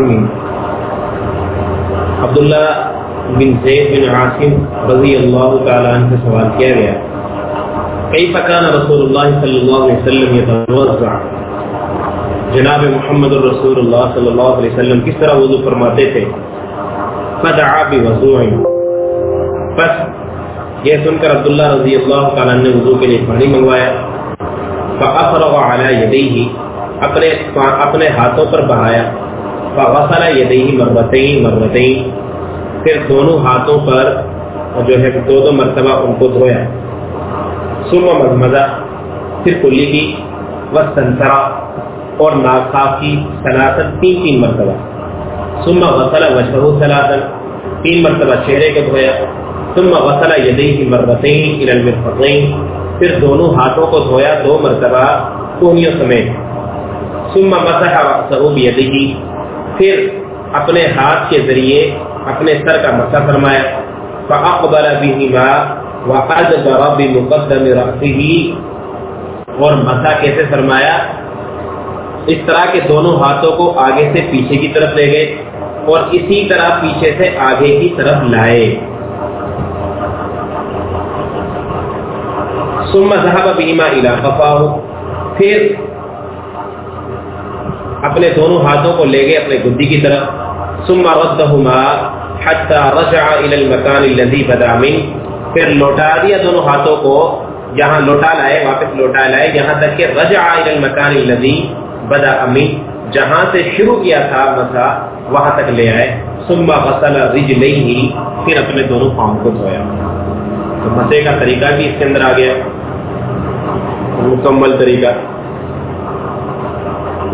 العاصم عبداللہ بن زید بن عاصم رضی اللہ تعالیٰ عنہ سے سوال کیا گیا کئی فکان رسول اللہ صلی اللہ علیہ وسلم یتوضع؟ جناب محمد الرسول اللہ صلی اللہ علیہ وسلم کس طرح وضو فرماتے تھے؟ فدعا بوضوع. پس یہ سن کر عبداللہ رضی اللہ تعالیٰ نے وضو کے لیے پانی منگوایا۔ فافرغ علی یدیہ اپنے اپنے ہاتھوں پر بہایا۔ فغسل یدیہ مرتين مرتين پھر دونوں ہاتھوں پر جو ہے دو دو مرتبہ ان کو دھویا۔ ثم مزمزہ پھر کلی کی وسنسرا اور ناک کی ثلاثن تین تین مرتبہ۔ ثم غسل وجهه ثلاثا، تین مرتبہ چہرے کو دھویا۔ ثم غسل یدیہ مرتين الى المرفقين پھر دونوں ہاتھوں کو دھویا، دو مرتبہ کوہنیوں سمیت۔ ثم مسح رأسه بيده پھر اپنے ہاتھ کے ذریعے اپنے سر کا مسح فرمایا فاقبل بهما وادبر بمقدم رأسه۔ اور مسح کیسے فرمایا؟ اس طرح کے دونوں ہاتھوں کو آگے سے پیچھے کی طرف لے گئے اور اسی طرح پیچھے سے آگے کی طرف لائے۔ ثم ذهب بهما الى قفاه پھر اپنے دونوں ہاتھوں کو لے گئے اپنے گدی کی طرف۔ ثم ردهما حتى رجع الى المكان الذي بدا منه پھر لوٹا دیا دونوں ہاتھوں کو جہاں لوٹا لائے، واپس لوٹا لائے، یہاں تک کہ رجع الى المكان الذي بدا منه جہاں سے شروع کیا تھا مسا، وہاں تک لے آئے۔ ثم غسل رجليه پھر اپنے دونوں پاؤں کو دھویا۔ تو مسے کا طریقہ بھی اس کے اندر آ گیا۔ مکمل طریقہ۔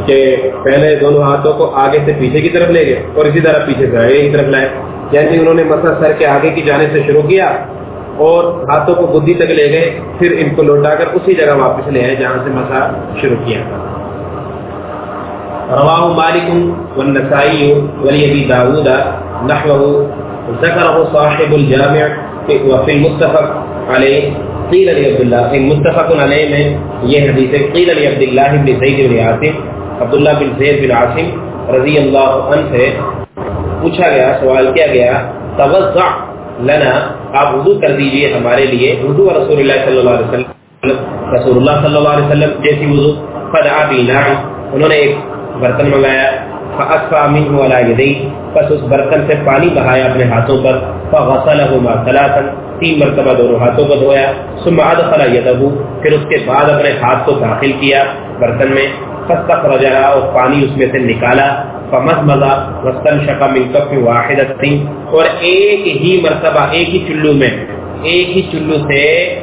کہ پہلے دونوں ہاتھوں کو آگے سے پیچھے کی طرف لے گئے اور اسی طرح پیچھے سے آگے کی طرف لائے۔ یعنی انہوں نے مسا سر کے آگے کی جانے سے شروع کیا اور ہاتھوں کو بدھی تک لے گئے، پھر ان کو لوٹا کر اسی جگہ واپس لے آئے جہاں سے مسا شروع کیا۔ رواہ مالک والنسائی ولی ابی داود نحوه ذکره صاحب الجامع وفي المتفق علیہ، قیل علی عبداللہ متفق علیہ میں یہ حدیث قیل علی عبداللہ بن زید بن عاصم عبداللہ بن زید بن عاصم رضی اللہ عنہ سے پوچھا گیا، سوال کیا گیا توزع لنا، آپ وضو کر دیجیے ہمارے لیے وضو رسول اللہ صلی اللہ علیہ وسلم، رسول اللہ صلی اللہ علیہ وسلم جیسی وضو، فدعا بینا انہوں نے ایک برتن منگایا فاسفا منه على يديه پس اس برتن سے پانی بہایا اپنے ہاتھوں پر فغسلهما ثلاثا تین مرتبہ دونوں ہاتھوں کو دھویا، ثم ادخل يده پھر اس کے بعد اپنے ہاتھ کو داخل کیا، برتن میں فاستخرجها اور پانی اس میں سے نکالا۔ فمضمضا واستنشق من كف واحده اور ایک ہی مرتبہ، ایک ہی چلو میں، ایک ہی چلو سے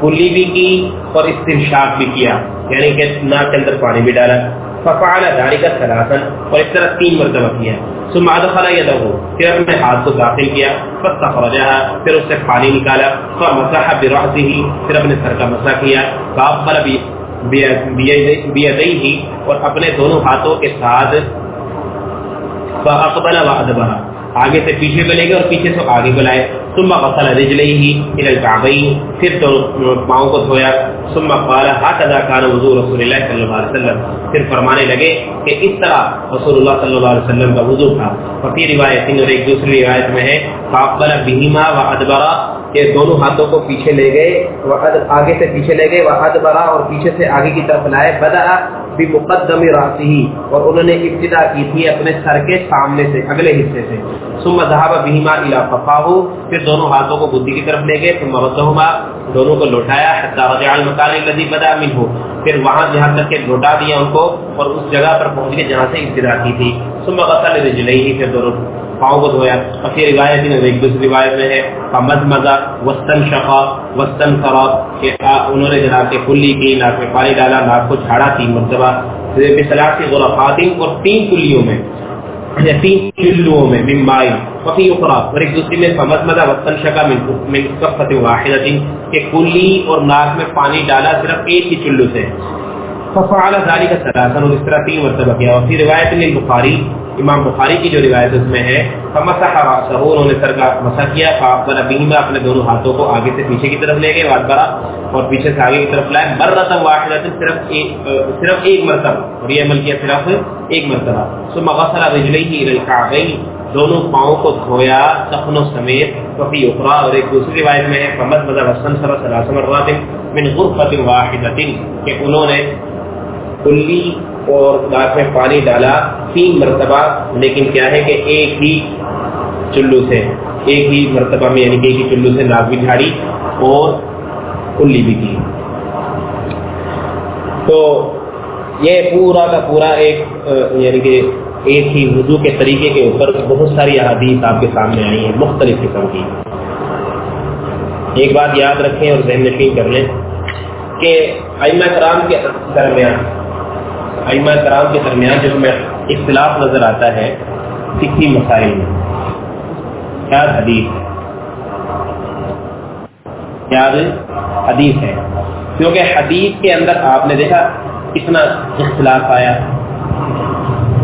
کلی بھی کی اور استنشاق بھی کیا۔ یعنی کہ ناک کے اندر پانی بھی ڈالا۔ ففعل ذلك ثلاثا اور اس طرح تین مرتبہ کیا۔ ثم ادخل يده، پھر اپنے ہاتھ کو داخل کیا۔ فاستخرجها، پھر اس سے پانی نکالا۔ فمسح براسه پھر اپنے سر کا مسح کیا۔ فاقبل بيديه اور اپنے دونوں ہاتھوں کے ساتھ فاقبل وادبر آگے سے پیچھے کو لے گئے اور پیچھے سے آگے کو لائے ثم غسل رجليه الى الكعبين۔ پھر تو پاؤں کو دھویا۔ ثم قال هكذا كان وضوء رسول الله صلى الله عليه وسلم۔ پھر فرمانے لگے کہ اس طرح رسول اللہ صلی اللہ علیہ وسلم کا وضو تھا۔ ففي روایت اور ایک دوسری روایت میں ہے فاقبل بهما وادبر کہ دونوں ہاتھوں کو پیچھے لے گئے آگے سے پیچھے لے گئے وادبر اور پیچھے سے آگے کی طرف لائے بدا بمقدم راسه اور انہوں نے ابتدا کی تھی اپنے سر کے سامنے سے، اگلے حصے سے۔ ثم ذهب بهما الى قفاه پھر دونوں ہاتھوں کو بدی کی طرف لے گئے، ثم ردهما، دونوں کو لوٹایا، حتى رجع المكان الذي بدا منه۔ پھر وہاں جہاں تک کہ لوٹا دیا ان کو، اور اس جگہ پر پہنچ گئے جہاں سے ابتدا کی تھی۔ ثم غسل رجليه، پھر دونوں پاؤں کو دھویا۔ اور یہ روایت میں ایک دوسری روایت میں ہے فمد مزا وسطن شفا وسطن فرا کہ انہوں نے جناب کے کلی کی ناک میں پانی ڈالا ناک کو جھاڑا تین مرتبہ۔ بسلاسی غرفاتین اور تین کلیوں میں، یا تین چلوؤں میں ممبائی وفی اخرى۔ اور ایک دوسری میں فمد مزا وسطن شکا من کفت واحدت کہ کلی اور ناک میں پانی ڈالا صرف ایک ہی چلو سے۔ ففعل ذلك ثلاثا، اور اس طرح تین مرتبہ کیا۔ اور پھر روایت البخاری امام بخاری کی جو روایت اس میں ہے، فمسح راسه انہوں نے سر کا مسح کیا فاقبل بهما اپنے دونوں ہاتھوں کو آگے سے پیچھے کی طرف لے گئے وادبرا اور پیچھے سے آگے کی طرف لائے۔ مرتا واحدہ، صرف ایک صرف ایک مرتبہ، اور یہ عمل کیا صرف ایک مرتبہ۔ ثم غسل رجليه الى الكعبين، دونوں پاؤں کو دھویا تخنوں سمیت، وفی اخرى، اور ایک دوسری روایت میں ہے، فمد مذہب حسن صلی اللہ علیہ وسلم من غرفت واحدت کہ انہوں نے کلی اور ناک میں پانی ڈالا، تین مرتبہ، لیکن کیا ہے کہ ایک ہی چلو سے، ایک ہی مرتبہ میں یعنی کہ ایک ہی چلو سے ناک بھی جھاڑی اور کلی بھی کی۔ تو یہ پورا کا پورا ایک یعنی کہ ایک ہی وضو کے طریقے کے اوپر بہت ساری احادیث آپ کے سامنے آئی ہیں، مختلف قسم کی۔ ایک بات یاد رکھیں اور ذہن نشین کر لیں کہ ائمہ کرام کے درمیان ائمہ کرام کے درمیان جو ہمیں اختلاف نظر آتا ہے فکری مسائل میں۔ کیا حدیث ہے؟ یاد حدیث ہے؟ کیونکہ حدیث کے اندر آپ نے دیکھا کتنا اختلاف آیا۔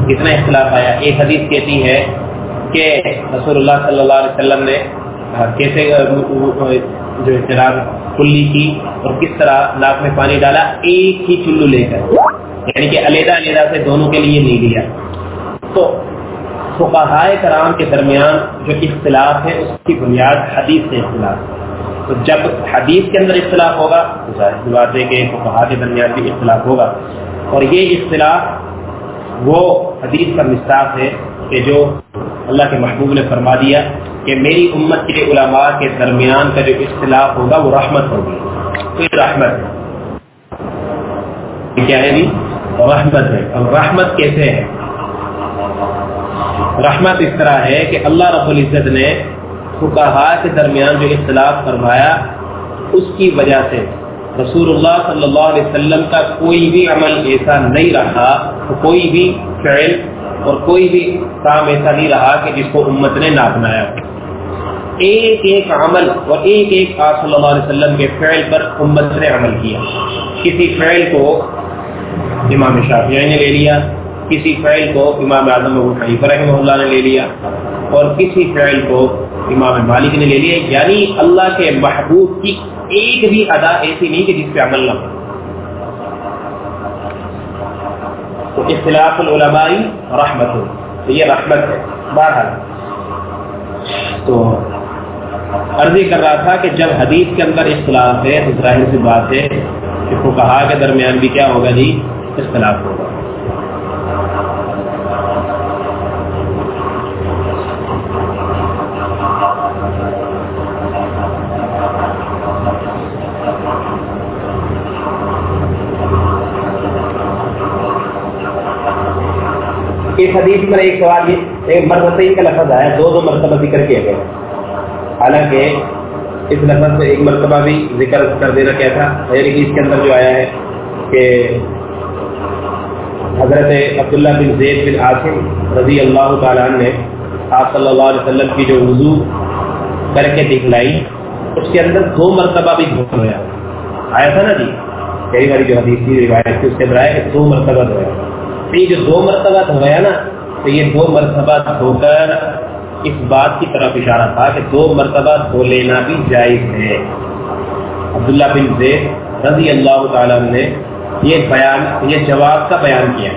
کتنا اختلاف آیا۔ ایک حدیث کہتی ہے کہ رسول اللہ صلی اللہ علیہ وسلم نے کیسے جو اعتراض کلی کی اور کس طرح ناک میں پانی ڈالا، ایک ہی چلو لے کر۔ یعنی کہ علیحدہ علیحدہ سے دونوں کے لیے نہیں لیا۔ تو فقہائے کرام کے درمیان جو اختلاف ہے، اس کی بنیاد حدیث سے اختلاف تو جب حدیث کے اندر اختلاف ہوگا، تو ظاہر بات ہے کہ فقہا کے درمیان بھی اختلاف ہوگا۔ اور یہ اختلاف وہ حدیث کا مستاف ہے کہ جو اللہ کے محبوب نے فرما دیا کہ میری امت کے علماء کے درمیان کا جو اختلاف ہوگا، وہ رحمت ہوگی۔ تو یہ رحمت ہے۔ کیا ہے جی؟ رحمت ہے۔ اور رحمت کیسے ہے؟ رحمت اس طرح ہے کہ اللہ رب العزت نے فکاہا کے درمیان جو اختلاف کروایا اس کی وجہ سے رسول اللہ صلی اللہ علیہ وسلم کا کوئی بھی عمل ایسا نہیں رہا، کوئی بھی فعل اور کوئی بھی کام ایسا نہیں رہا کہ جس کو امت نے نہ اپنایا۔ ایک ایک عمل اور ایک ایک آپ صلی اللہ علیہ وسلم کے فعل پر امت نے عمل کیا۔ کسی فعل کو امام شافیہ نے لے لیا، کسی فعل کو امام اعظم ابو حنیفہ رحمہ اللہ نے لے لیا اور کسی فعل کو امام مالک نے لے لیا۔ یعنی اللہ کے محبوب کی ایک بھی ادا ایسی نہیں کہ جس پہ عمل نہ ہو۔ تو اختلاف العلماء رحمت ہو تو یہ رحمت ہے۔ بہرحال، تو عرضی کر رہا تھا کہ جب حدیث کے اندر اختلاف ہے تو ظاہر سی بات ہے کہ کہا کے درمیان بھی کیا ہوگا جی؟ اختلاف ہوگا۔ اس حدیث میں ایک سوال یہ ایک مرتبہ کا لفظ آیا، دو دو مرتبہ ذکر کیا گیا حالانکہ اس لفظ سے ایک مرتبہ بھی ذکر کر دینا کیا تھا یعنی کہ اس کے اندر جو آیا ہے کہ حضرت عبداللہ بن زید بن عاصم رضی اللہ تعالیٰ نے آپ صلی اللہ علیہ وسلم کی جو وضو کر کے دکھلائی اس کے اندر دو مرتبہ بھی دھو ہوا آیا تھا نا جی؟ کئی باری جو حدیث کی روایت تھی، اس کے اندر آیا کہ دو مرتبہ دھویا تو یہ جو دو مرتبہ دھویا نا، تو یہ دو مرتبہ دھو کر اس بات کی طرف اشارہ تھا کہ دو مرتبہ دھو لینا بھی جائز ہے۔ عبداللہ بن زید رضی اللہ تعالیٰ نے یہ بیان، یہ جواب کا بیان کیا۔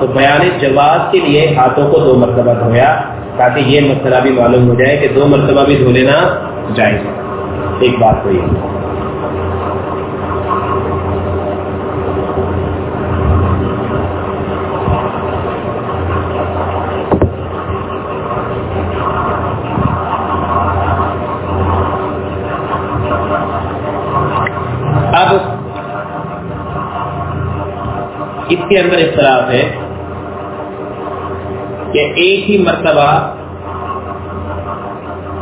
تو بیان جواب کے لیے ہاتھوں کو دو مرتبہ دھویا تاکہ یہ مسئلہ بھی معلوم ہو جائے کہ دو مرتبہ بھی دھو لینا جائز۔ ایک بات تو یہ۔ کے اندر اختلاف ہے کہ ایک ہی مرتبہ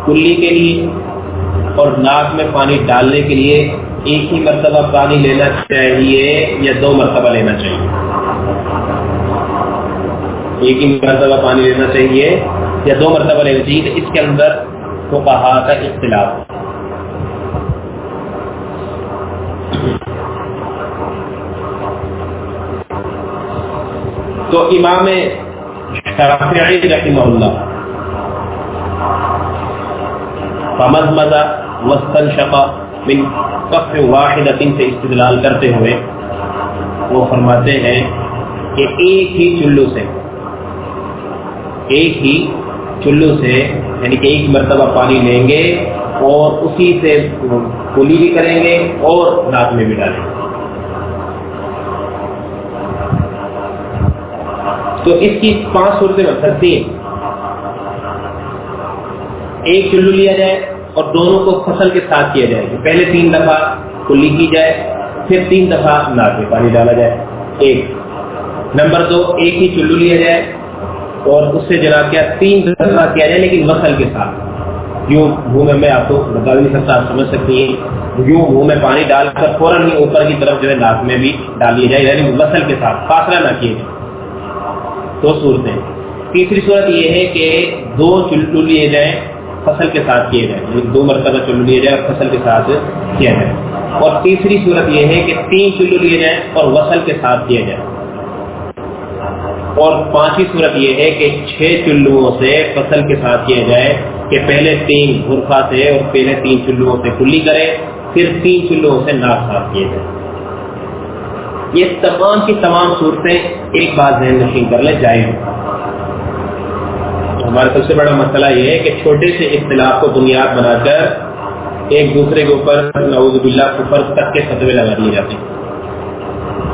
کلی کے لیے اور ناک میں پانی ڈالنے کے لیے ایک ہی مرتبہ پانی لینا چاہیے یا دو مرتبہ لینا چاہیے؟ ایک ہی مرتبہ پانی لینا چاہیے یا دو مرتبہ لینا چاہیے؟ اس کے اندر تو کہا کا اختلاف تو امام شافعی رحمہ اللہ۔ فمز مزہ وسطن شفا من کف واحد سے استدلال کرتے ہوئے وہ فرماتے ہیں کہ ایک ہی چلو سے، ایک ہی چلو سے یعنی کہ ایک مرتبہ پانی لیں گے اور اسی سے کلی بھی کریں گے اور ناک میں بھی ڈالیں گے۔ تو اس کی پانچ صورتیں بن سکتی ہیں۔ ایک چلو لیا جائے اور دونوں کو فصل کے ساتھ کیا جائے کہ پہلے تین دفعہ کلی کی جائے، پھر تین دفعہ ناک میں پانی ڈالا جائے۔ ایک۔ نمبر دو، ایک ہی چلو لیا جائے اور اس سے جناب کیا تین دفعہ کیا جائے لیکن مسل کے ساتھ۔ یوں منہ میں میں آپ کو بتا نہیں سکتا، آپ سمجھ سکتی ہیں۔ یوں منہ میں پانی ڈال کر فوراً ہی اوپر کی طرف جو ہے ناک میں بھی ڈال لیا جائے یعنی مسل کے ساتھ، فاصلہ نہ کیے جائے۔ دو صورتیں۔ تیسری صورت یہ ہے کہ دو چلو لیے جائیں، فصل کے ساتھ کیے جائیں۔ یعنی دو مرتبہ چلو لیے جائیں اور فصل کے ساتھ کیا جائے اور تیسری صورت یہ ہے کہ تین چلو لیے جائیں اور وصل کے ساتھ کیا جائے اور پانچویں صورت یہ ہے کہ چھ چلوؤں سے فصل کے ساتھ کیا جائے کہ پہلے تین غرفہ سے اور پہلے تین چلوؤں سے کلی کرے پھر تین چلوؤں سے ناک صاف کیے جائے یہ تمام کی تمام صورتیں ایک بات ذہن نشین کر لے جائے ہمارا سب سے بڑا مسئلہ یہ ہے کہ چھوٹے سے اختلاف کو بنیاد بنا کر ایک دوسرے کے اوپر نعوذ باللہ کفر تک کے فتوے لگا دیے جاتے ہیں۔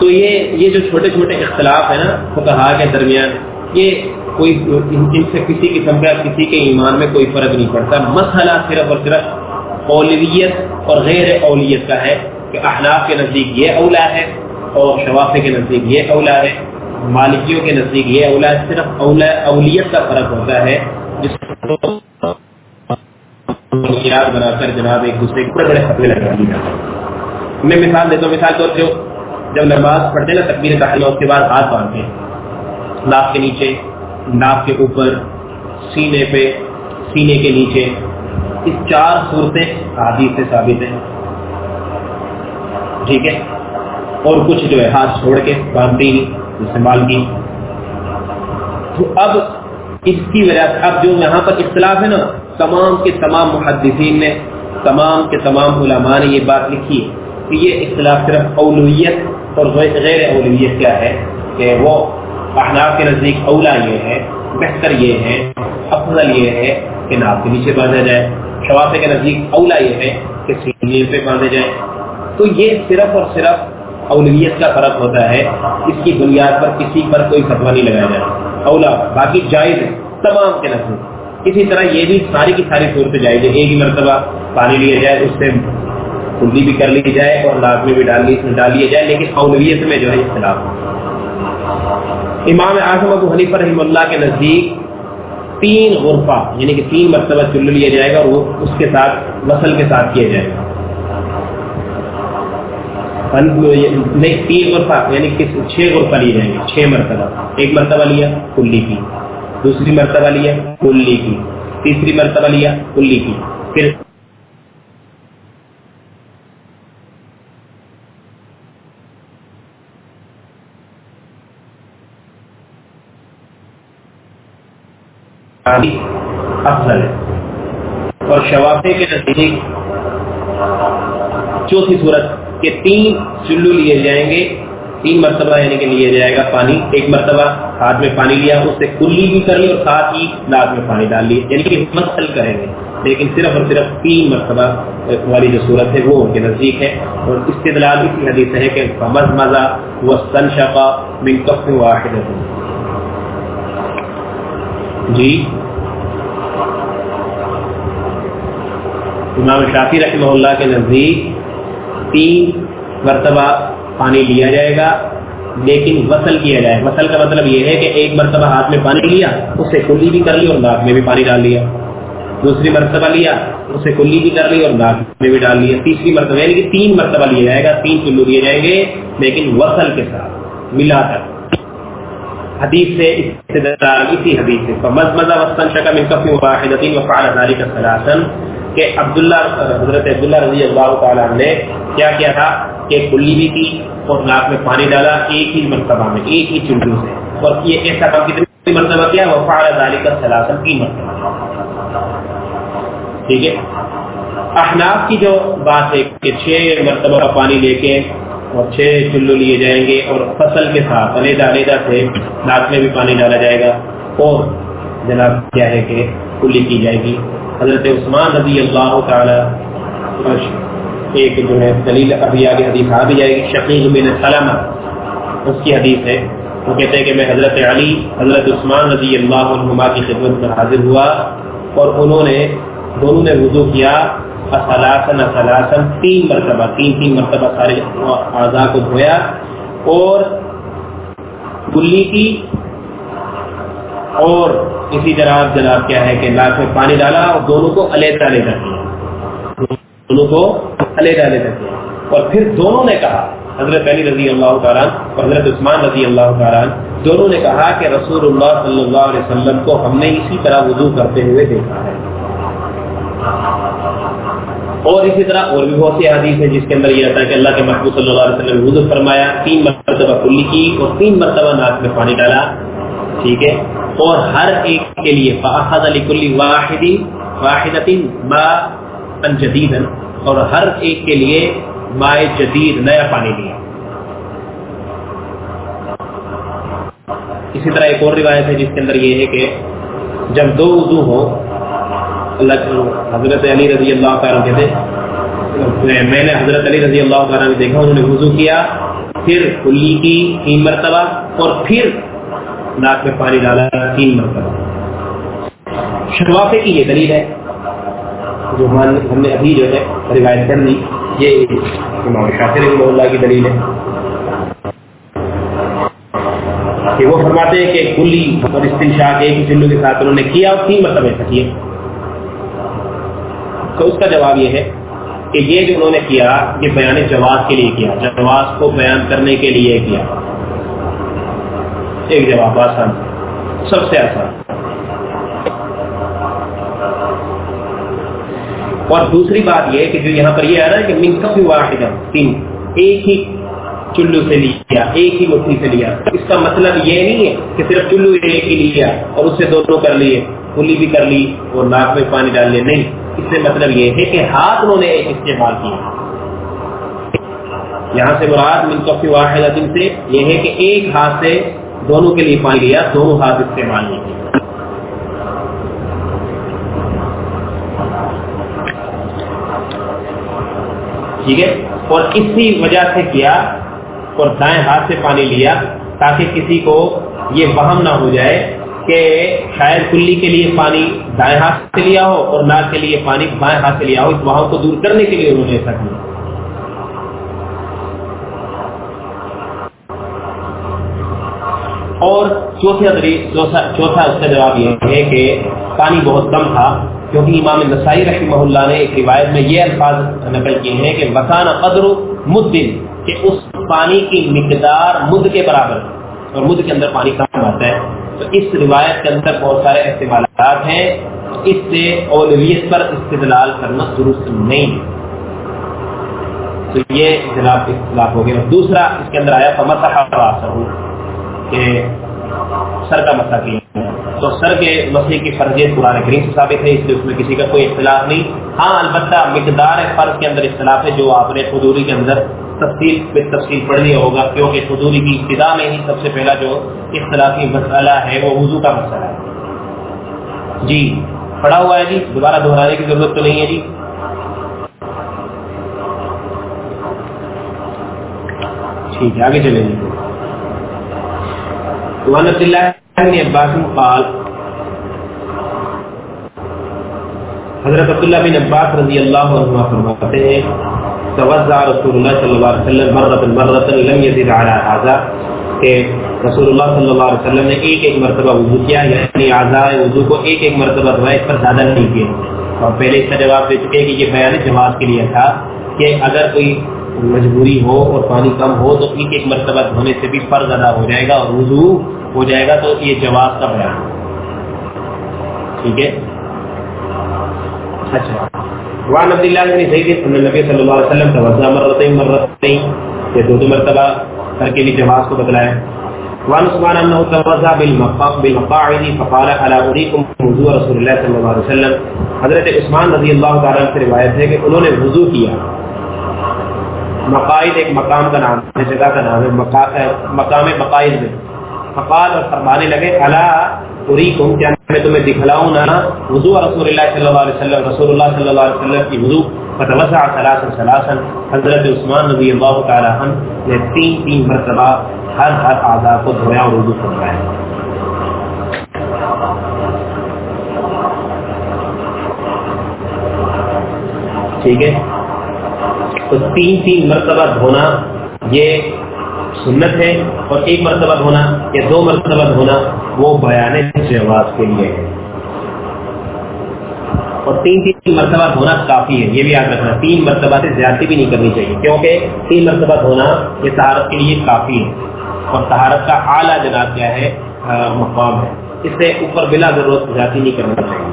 تو یہ یہ جو چھوٹے چھوٹے اختلاف ہیں نا، فقہا کے درمیان، یہ کوئی، ان سے کسی قسم کا، کسی کے ایمان میں کوئی فرق نہیں پڑتا۔ مسئلہ صرف اور صرف اولویت اور غیر اولیت کا ہے کہ احناف کے نزدیک یہ اولا ہے۔ اور شوافے کے نزدیک یہ اولا ہے، مالکیوں کے نزدیک یہ اولا ہے، صرف اولا، اولیت کا فرق ہوتا ہے۔ جس کو یاد بنا کر جناب ایک دوسرے کے بڑے بڑے خطرے لگا دی جاتے ہیں۔ میں مثال دیتا ہوں، مثال طور جو جب نماز پڑھتے ہیں نا تقبیر تحریمہ اس کے بعد ہاتھ باندھتے ہیں۔ ناک کے نیچے، ناک کے اوپر، سینے پہ، سینے کے نیچے۔ اس چار صورتیں حادیث سے ثابت ہیں۔ ٹھیک ہے؟ اور کچھ جو ہے ہاتھ چھوڑ کے باندھتی استعمال کی۔ تو اب اس کی وجہ سے اب جو یہاں پر اختلاف ہے نا، تمام کے تمام محدثین نے، تمام کے تمام علماء نے یہ بات لکھی ہے کہ یہ اختلاف صرف اولویت اور غیر اولویت کیا ہے کہ وہ احناف کے نزدیک اولا یہ ہے بہتر یہ ہے افضل یہ ہے کہ ناپ کے نیچے باندھا جائے شوافے کے نزدیک اولا یہ ہے کہ سینے پہ باندھے جائے تو یہ صرف اور صرف اولویت کا فرق ہوتا ہے، اس کی بنیاد پر کسی پر کوئی فتوا نہیں لگایا جائے اولا، باقی جائز ہے تمام کے نسل اسی طرح یہ بھی ساری کی ساری صورت جائز ہے۔ ایک ہی مرتبہ پانی لیا جائے، اس سے کلی بھی کر لی جائے اور لاک میں بھی ڈال ڈال لیا جائے، لیکن اولویت میں جو ہے اختلاف۔ امام اعظم ابو حنیف رحم اللہ کے نزدیک تین غرفہ یعنی کہ تین مرتبہ چل لیا جائے گا اور وہ اس کے ساتھ وصل کے ساتھ کیا جائے گا۔ نہیں، تین غرفہ یعنی کہ چھ غرفہ لیے جائیں گے۔ چھ مرتبہ۔ ایک مرتبہ لیا، کلی کی۔ دوسری مرتبہ لیا، کلی کی۔ تیسری مرتبہ لیا، کلی کی۔ پھر افضل۔ ہے اور شوافے کے نزدیک چوتھی صورت۔ کہ تین چلو لیے جائیں گے۔ تین مرتبہ یعنی کہ لیا جائے گا پانی۔ ایک مرتبہ ہاتھ میں پانی لیا، اس سے کلی بھی کر لی اور ساتھ ہی ناک میں پانی ڈال لی۔ یعنی کہ مسل کریں گے۔ لیکن صرف اور صرف تین مرتبہ والی جو صورت ہے وہ ان کے نزدیک ہے۔ اور اس کے دلال اسی حدیث ہے کہ مز مزہ وہ سن شفا من کف واحد جی۔ امام شافی رحمہ اللہ کے نزدیک تین مرتبہ پانی لیا جائے گا، لیکن وصل کیا جائے۔ وصل کا مطلب یہ ہے کہ ایک مرتبہ ہاتھ میں پانی لیا اس سے کلی بھی کر لی اور ناک میں بھی پانی ڈال لیا دوسری مرتبہ لیا اس سے کلی بھی کر لی اور ناک میں بھی ڈال لیا تیسری مرتبہ یعنی کہ تین مرتبہ لیا جائے گا، تین کلو لیے جائیں گے، لیکن وصل کے ساتھ، ملا کر۔ حدیث سے اسی حدیث سے۔ مز مزہ وسطن شکا من کفی واحد وفعل ذلك الثلاثن کہ عبداللہ، حضرت عبداللہ رضی اللہ تعالیٰ نے کیا کیا تھا کہ کلی بھی کی اور ناک میں پانی ڈالا، ایک ہی مرتبہ میں، ایک ہی چلو سے۔ اور یہ ایسا کام کتنی مرتبہ کیا؟ وہ فعال علی کا سلاسل کی مرتبہ۔ ٹھیک ہے؟ احناف کی جو بات ہے کہ چھ مرتبہ پانی لے کے اور چھ چلو لیے جائیں گے اور فصل کے ساتھ علیحدہ علیحدہ سے ناک میں بھی پانی ڈالا جائے گا۔ اور جناب کیا ہے کہ کلی کی جائے گی؟ حضرت عثمان رضی اللہ تعالی ایک جو ہے دلیل ابھی آگے حدیث آ بھی جائے گی، شقیق بن سلمہ، اس کی حدیث ہے۔ وہ کہتے ہیں کہ میں حضرت علی، حضرت عثمان رضی اللہ عنہما کی خدمت میں حاضر ہوا اور انہوں نے دونوں نے وضو کیا۔ اصلاسن اصلاسن تین مرتبہ، تین تین مرتبہ سارے اعضاء کو دھویا اور کلی کی اور اسی طرح جناب کیا ہے کہ ناک میں پانی ڈالا اور دونوں کو علیحدہ علیحدہ کیا دونوں کو علیحدہ علیحدہ کیا اور پھر دونوں نے کہا، حضرت علی رضی اللہ تعالیٰ اور حضرت عثمان رضی اللہ تعالیٰ دونوں نے کہا کہ رسول اللہ صلی اللہ علیہ وسلم کو ہم نے اسی طرح وضو کرتے ہوئے دیکھا ہے۔ اور اسی طرح اور بھی بہت سی حدیث ہے جس کے اندر یہ رہتا ہے کہ اللہ کے محبوب صلی اللہ علیہ وسلم وضو فرمایا، تین مرتبہ کلی کی اور تین مرتبہ ناک میں پانی ڈالا۔ ٹھیک ہے؟ اور ہر ایک کے لیے فاحد علی کلی واحد واحد ما جدید اور ہر ایک کے لیے مائع جدید نیا پانی لیا اسی طرح ایک اور روایت ہے جس کے اندر یہ ہے کہ جب دو وضو ہو، اللہ حضرت علی رضی اللہ تعالیٰ کہتے میں نے حضرت علی رضی اللہ تعالیٰ نے دیکھا، انہوں نے وضو کیا، پھر کلی کی تین مرتبہ اور پھر ناک میں پانی ڈالا، تین مرتبہ۔ شفافے کی یہ دلیل ہے۔ جو ہم نے ابھی جو ہے روایت کر لی یہ امام شاطر رحمہ اللہ کی دلیل ہے۔ کہ وہ فرماتے ہیں کہ کلی اور استنشاق ایک ہی چلو کے ساتھ انہوں نے کیا اور تین مرتبہ ایسا کیے تو اس کا جواب یہ ہے کہ یہ جو انہوں نے کیا، یہ بیان جواز کے لیے کیا، جواز کو بیان کرنے کے لیے کیا۔ ایک جواب آسان، سب سے آسان۔ اور دوسری بات یہ کہ جو یہاں پر یہ آ رہا ہے کہ من کفی واحد تین، ایک ہی چلو سے لیا، ایک ہی مٹھی سے لیا۔ اس کا مطلب یہ نہیں ہے کہ صرف چلو ایک ہی لیا اور اس سے دونوں کر لیے پلی بھی کر لی اور ناک میں پانی ڈال لیے نہیں، اس سے مطلب یہ ہے کہ ہاتھ انہوں نے ایک استعمال کیا۔ یہاں سے مراد من کفی واحد سے یہ ہے کہ ایک ہاتھ سے دونوں کے لیے پانی لیا، دونوں ہاتھ استعمال نہیں کیا ٹھیک ہے؟ اور اسی وجہ سے کیا؟ اور دائیں ہاتھ سے پانی لیا تاکہ کسی کو یہ وہم نہ ہو جائے کہ شاید کلی کے لیے پانی دائیں ہاتھ سے لیا ہو اور ناک کے لیے پانی بائیں ہاتھ سے لیا ہو، اس وہم کو دور کرنے کے لیے انہوں نے ایسا کیا۔ اور چوتھا چوتھا اس کا جواب یہ ہے کہ پانی بہت کم تھا۔ کیونکہ امام نسائی رحمہ اللہ نے ایک روایت میں یہ الفاظ نقل کیے ہیں کہ وسان قدر مدن کہ اس پانی کی مقدار مد کے برابر اور مد کے اندر پانی کم آتا ہے؟ تو اس روایت کے اندر بہت سارے استعمالات ہیں، اس سے اولویت پر استدلال کرنا درست نہیں۔ تو یہ جناب اختلاف ہو گیا۔ دوسرا، اس کے اندر آیا فمسا کہ سر کا مسا کیا؟ تو سر کے مسئلے کی فرضیت قرآن کریم سے ثابت ہے، اس لیے اس میں کسی کا کوئی اختلاف نہیں۔ ہاں البتہ مقدار فرض کے اندر اختلاف ہے جو آپ نے خدوری کے اندر تفصیل پہ تفصیل پڑھ لیا ہوگا، کیونکہ خدوری کی ابتدا میں ہی سب سے پہلا جو اختلافی مسئلہ ہے وہ وضو کا مسئلہ ہے۔ جی پڑھا ہوا ہے جی؟ دوبارہ دہرانے کی ضرورت تو نہیں ہے جی؟ ٹھیک ہے، آگے چلیں گے وعن عبد الله بن عباس قال، حضرت عبداللہ بن عباس رضی اللہ عنہ فرماتے ہیں توزع رسول اللہ صلی اللہ علیہ وسلم مرت مرت لم يزد على هذا کہ رسول اللہ صلی اللہ علیہ وسلم نے ایک ایک مرتبہ وضو کیا یعنی اعضاء وضو کو ایک ایک مرتبہ دھویا اس پر زیادہ نہیں کیا۔ اور پہلے اس کا جواب دے چکے کہ یہ بیان جواز کے لیے تھا کہ اگر کوئی مجبوری ہو اور پانی کم ہو تو ایک ایک مرتبہ دھونے سے بھی فرض ادا ہو جائے گا اور وضو ہو جائے گا تو یہ جواز کا بیان ٹھیک ہے؟ اچھا۔ وعن عبد الله بن زيد، ان النبي صلى الله عليه وسلم توضا مرتين مرتين، یہ دو دو مرتبہ کر کے بھی جواز کو بتلایا وعن عثمان، انه توضا بالمقاعد، فقال الا اريكم وضوء رسول الله صلى الله عليه وسلم؟ حضرت عثمان رضی اللہ تعالی عنہ سے روایت ہے کہ انہوں نے وضو کیا۔ مقاعد، ایک مقام کا نام ہے جگہ کا نام ہے مقام مقاعد میں۔ فقال اور فرمانے لگے، الا اريكم کیا میں تمہیں دکھلاؤں نا وضو رسول اللہ صلی اللہ علیہ وسلم، رسول اللہ صلی اللہ علیہ وسلم کی وضو فتوسع ثلاثا ثلاثا۔ حضرت عثمان رضی اللہ تعالی عنہ نے تین تین مرتبہ ہر ہر اعضاء کو دھویا اور وضو فرمایا۔ ٹھیک ہے؟ تو تین تین مرتبہ دھونا یہ سنت ہے اور ایک مرتبہ دھونا یا دو مرتبہ دھونا وہ بیان جواز کے لیے ہے۔ اور تین تین مرتبہ دھونا کافی ہے، یہ بھی یاد رکھنا، تین مرتبہ سے زیادتی بھی نہیں کرنی چاہیے، کیونکہ تین مرتبہ دھونا یہ تہارت کے لیے کافی ہے۔ اور تہارت کا اعلیٰ جناب کیا ہے؟ مقام ہے۔ اس سے اوپر بلا ضرورت زیادتی نہیں کرنا چاہیے۔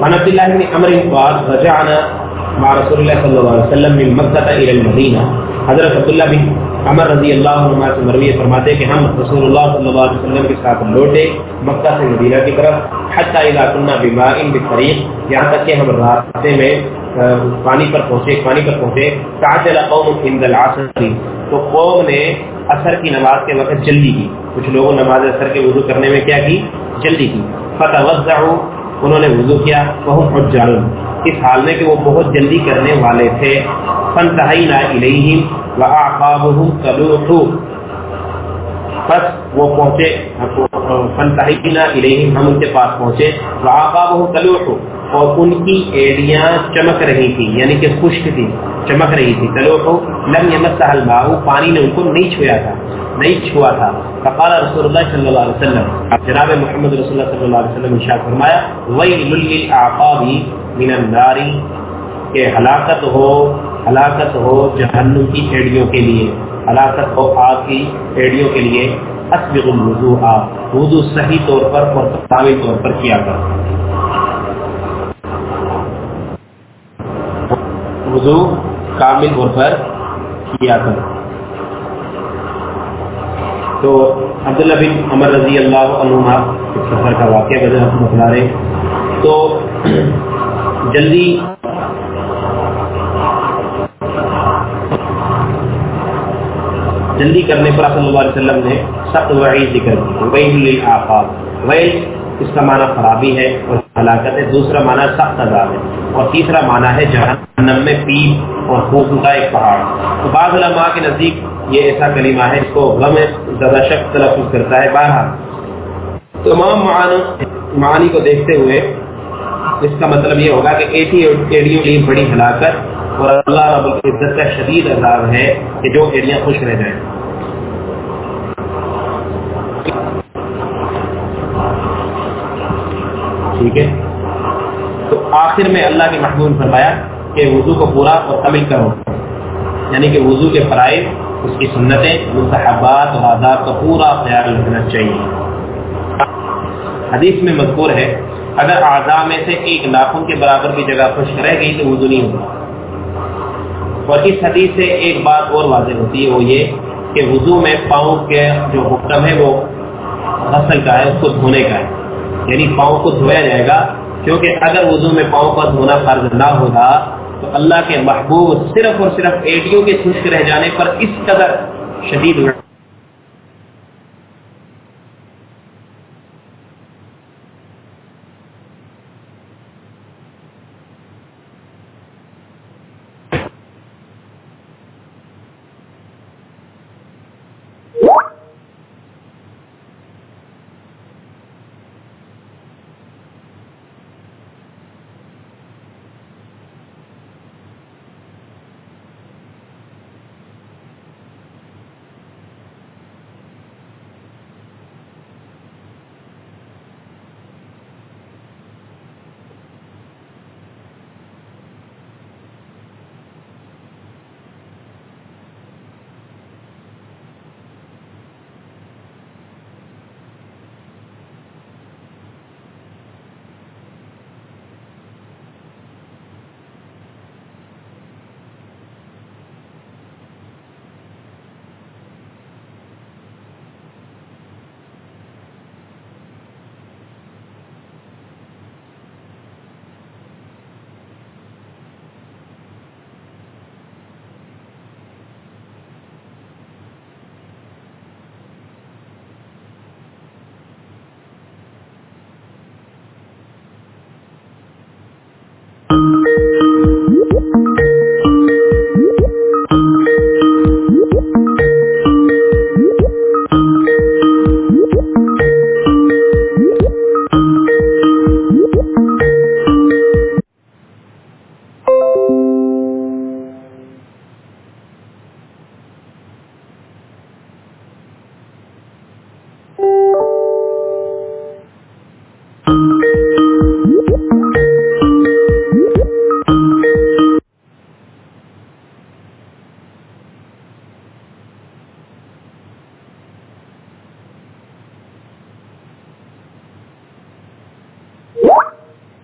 وعن عبد الله بن عمرو قال، رجعنا مع رسول الله صلى الله عليه وسلم من مکہ الى المدینہ حضرت عبداللہ بن عمر رضی اللہ عنہ سے مروی فرماتے کہ ہم رسول اللہ صلی اللہ علیہ وسلم کے ساتھ لوٹے مکہ سے مدینہ کی طرف، حتی اذا كنا بماء بطریق یہاں تک کہ ہم راستے میں پانی پر پہنچے، پانی پر پہنچے تعجل قوم عند العصر، تو قوم نے اثر کی نماز کے وقت جلدی کی۔ کچھ لوگوں نماز اثر کے وضو کرنے میں کیا کی؟ جلدی کی۔ فتوزعوا انہوں نے وضو کیا بہت حجال اس حال میں کہ وہ بہت جلدی کرنے والے تھے۔ فنتہینا الیہم واعقابہم تلوحو بس وہ پہنچے۔ فنتہینا الیہم ہم ان کے پاس پہنچے۔ واعقابہم تلوحو اور ان کی ایڑیاں چمک رہی تھی یعنی کہ خشک تھی، چمک رہی تھی۔ تلوحو لم یمسہ الماء، پانی نے ان کو نہیں چھویا تھا، نہیں چھوا تھا۔ فقال رسول اللہ صلی اللہ علیہ وسلم جناب محمد رسول اللہ صلی اللہ علیہ وسلم ارشاد فرمایا، ویل للعقاب من النار، کہ ہلاکت ہو ہلاکت ہو جہنم کی ایڑیوں کے لیے، ہلاکت ہو آگ کی ایڑیوں کے لیے اسبغ الوضوء۔ وضو صحیح طور پر اور کامل طور پر کیا کر وضو کامل طور پر کیا کر تو عبداللہ بن عمر رضی اللہ عنہ سفر کا واقعہ بدل ہم بتلا رہے تو جلدی جلدی کرنے پر صلی اللہ علیہ وسلم نے سخت وعید ذکر کی۔ ویل للآفاق۔ ویل اس کا معنی خرابی ہے اور ہلاکت ہے، دوسرا معنی سخت عذاب ہے اور تیسرا معنی ہے جہنم میں پیپ اور خوف کا ایک پہاڑ۔ تو بعض علماء کے نزدیک یہ ایسا کلمہ ہے اس کو غم زیادہ شخص تلفظ کرتا ہے۔ بہرحال تمام معانی کو دیکھتے ہوئے اس کا مطلب یہ ہوگا کہ ایسی ایڑیوں کی بڑی ہلاکت اور اللہ رب العزت کا شدید عذاب ہے کہ جو ایڑیاں خوش رہ جائیں۔ ٹھیک ہے؟ تو آخر میں اللہ کے محبوب فرمایا کہ وضو کو پورا اور کمل کرو۔ یعنی کہ وضو کے فرائض، اس کی سنتیں، مستحبات اور آداب کا پورا خیال رکھنا چاہیے۔ حدیث میں مذکور ہے، اگر اعضاء میں سے ایک ناخن کے برابر کی جگہ خشک رہ گئی تو وضو نہیں ہوگا۔ اور اس حدیث سے ایک بات اور واضح ہوتی ہے، وہ یہ کہ وضو میں پاؤں کے جو حکم ہے، وہ غسل کا ہے اس کو دھونے کا ہے۔ یعنی پاؤں کو دھویا جائے گا، کیونکہ اگر وضو میں پاؤں کا دھونا فرض نہ ہوگا تو اللہ کے محبوب صرف اور صرف ایٹیوں کے خشک رہ جانے پر اس قدر شدید